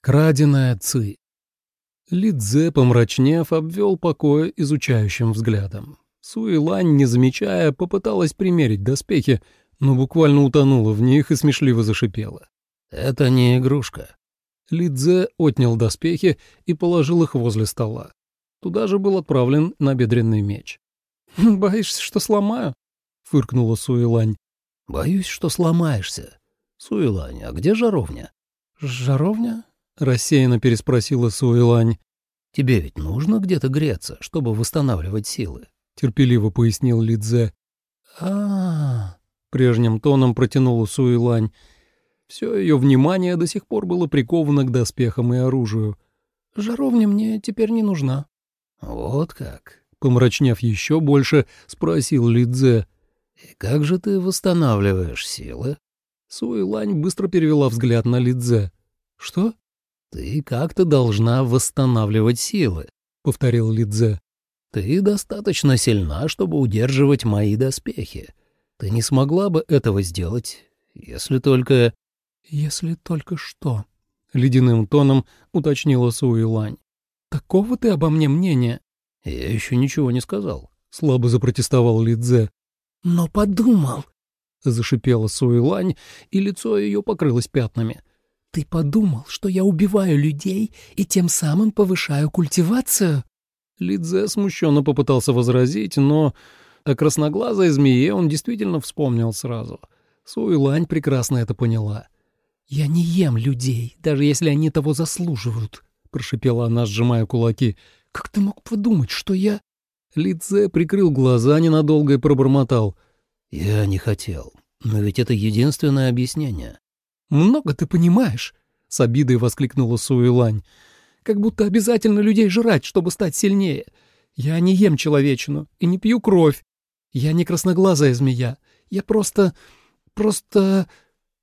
Краденая Ци. Лидзе, помрачнев, обвел покоя изучающим взглядом. Суэлань, не замечая, попыталась примерить доспехи, но буквально утонула в них и смешливо зашипела. «Это не игрушка». Лидзе отнял доспехи и положил их возле стола. Туда же был отправлен набедренный меч. «Боишься, что сломаю?» — фыркнула Суэлань. «Боюсь, что сломаешься. Суэлань, а где жаровня?» «Жаровня?» — рассеянно переспросила Суэлань. «Тебе ведь нужно где-то греться, чтобы восстанавливать силы», — терпеливо пояснил Лидзе. а, прежним тоном протянула Суэлань. Все ее внимание до сих пор было приковано к доспехам и оружию. «Жаровня мне теперь не нужна». «Вот как?» — помрачнев еще больше, спросил Лидзе. «И как же ты восстанавливаешь силы?» Суэлань быстро перевела взгляд на Лидзе. «Что?» «Ты как-то должна восстанавливать силы», — повторил Лидзе. «Ты достаточно сильна, чтобы удерживать мои доспехи. Ты не смогла бы этого сделать, если только...» «Если только что?» — ледяным тоном уточнила Суэлань. «Такого ты обо мне мнения?» «Я еще ничего не сказал», — слабо запротестовал Лидзе. «Но подумал», — зашипела Суэлань, и лицо ее покрылось пятнами. Ты подумал, что я убиваю людей и тем самым повышаю культивацию? Лидзе смущенно попытался возразить, но о красноглазой змее он действительно вспомнил сразу. Суэлань прекрасно это поняла. «Я не ем людей, даже если они того заслуживают», — прошипела она, сжимая кулаки. «Как ты мог подумать, что я...» Лице прикрыл глаза ненадолго и пробормотал. «Я не хотел, но ведь это единственное объяснение. «Много ты понимаешь!» — с обидой воскликнула Суэлань. «Как будто обязательно людей жрать, чтобы стать сильнее. Я не ем человечину и не пью кровь. Я не красноглазая змея. Я просто... просто...»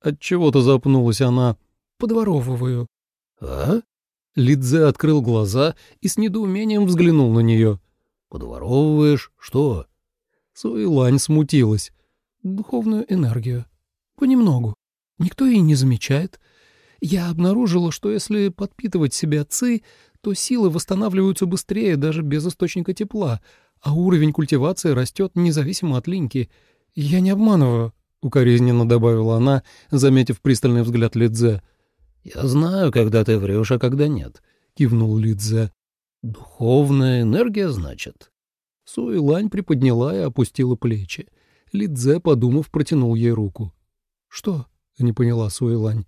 От чего то запнулась она. «Подворовываю». «А?» Лидзе открыл глаза и с недоумением взглянул на нее. «Подворовываешь? Что?» Суэлань смутилась. «Духовную энергию. Понемногу». Никто и не замечает. Я обнаружила, что если подпитывать себя ци, то силы восстанавливаются быстрее даже без источника тепла, а уровень культивации растет независимо от линьки. Я не обманываю, — укоризненно добавила она, заметив пристальный взгляд Лидзе. «Я знаю, когда ты врешь, а когда нет», — кивнул Лидзе. «Духовная энергия, значит?» Суэлань приподняла и опустила плечи. Лидзе, подумав, протянул ей руку. «Что?» — не поняла Суэлань.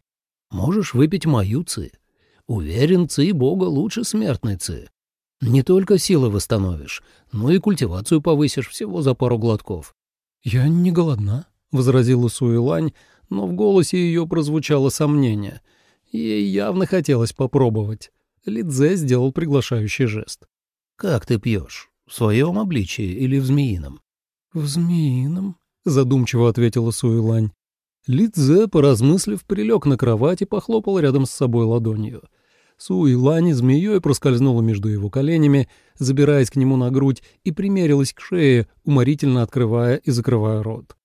«Можешь выпить мою ци. Уверен, ци бога лучше смертной ци. Не только силы восстановишь, но и культивацию повысишь всего за пару глотков». «Я не голодна», — возразила Суэлань, но в голосе ее прозвучало сомнение. Ей явно хотелось попробовать. Лидзе сделал приглашающий жест. «Как ты пьешь? В своем обличии или в змеином?» «В змеином», — задумчиво ответила Суэлань. Лидзе, поразмыслив, прилег на кровать и похлопал рядом с собой ладонью. Суи Лань змеей проскользнула между его коленями, забираясь к нему на грудь, и примерилась к шее, уморительно открывая и закрывая рот.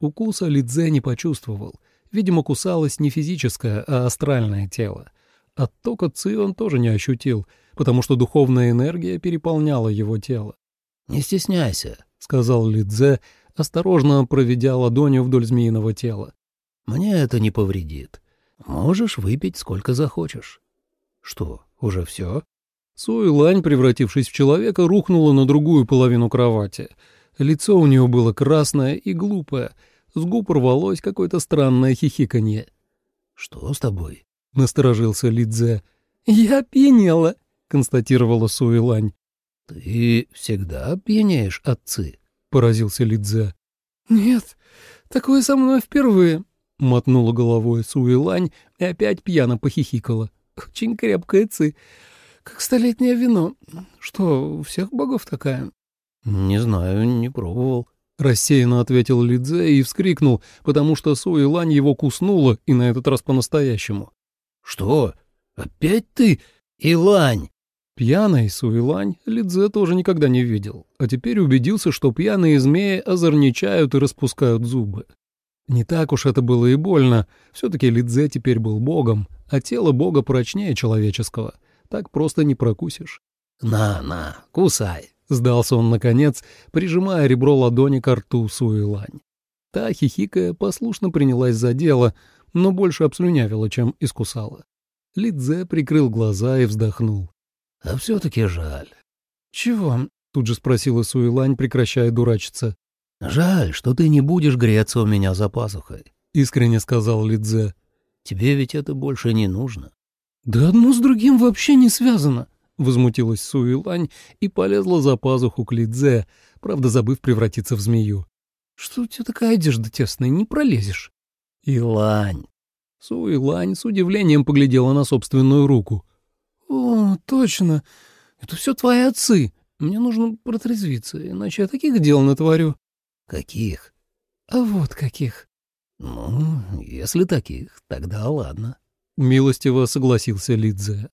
Укуса Лидзе не почувствовал. Видимо, кусалось не физическое, а астральное тело. Оттока Ци он тоже не ощутил, потому что духовная энергия переполняла его тело. «Не стесняйся», — сказал Лидзе, осторожно проведя ладонью вдоль змеиного тела. Мне это не повредит. Можешь выпить сколько захочешь. Что, уже все? Суэлань, превратившись в человека, рухнула на другую половину кровати. Лицо у нее было красное и глупое. С губ рвалось какое-то странное хихиканье. «Что с тобой?» — насторожился Лидзе. «Я пьянела», — констатировала Суэлань. «Ты всегда пьянеешь, отцы?» — поразился Лидзе. «Нет, такое со мной впервые», — мотнула головой Суэлань и опять пьяно похихикала. «Очень крепкая ци. Как столетнее вино. Что, у всех богов такая?» «Не знаю, не пробовал», — рассеянно ответил Лидзе и вскрикнул, потому что Суэлань его куснула, и на этот раз по-настоящему. «Что? Опять ты? Илань?» Пьяной Суэлань Лидзе тоже никогда не видел, а теперь убедился, что пьяные змеи озорничают и распускают зубы. Не так уж это было и больно. Все-таки Лидзе теперь был богом, а тело бога прочнее человеческого. Так просто не прокусишь. «На, на, кусай», — сдался он наконец, прижимая ребро ладони к рту Суэлань. Та, хихикая, послушно принялась за дело, но больше обслюнявила, чем искусала. Лидзе прикрыл глаза и вздохнул. «А все-таки жаль». «Чего?» — тут же спросила Суэлань, прекращая дурачиться. «Жаль, что ты не будешь греться у меня за пазухой», — искренне сказал Лидзе. «Тебе ведь это больше не нужно». «Да одно с другим вообще не связано», — возмутилась Суэлань и полезла за пазуху к Лидзе, правда, забыв превратиться в змею. «Что у тебя такая одежда тесная, не пролезешь?» «Илань». Суэлань с удивлением поглядела на собственную руку. «О, точно. Это все твои отцы. Мне нужно протрезвиться, иначе я таких дел натворю». «Каких?» «А вот каких». «Ну, если таких, тогда ладно». Милостиво согласился Лидзе.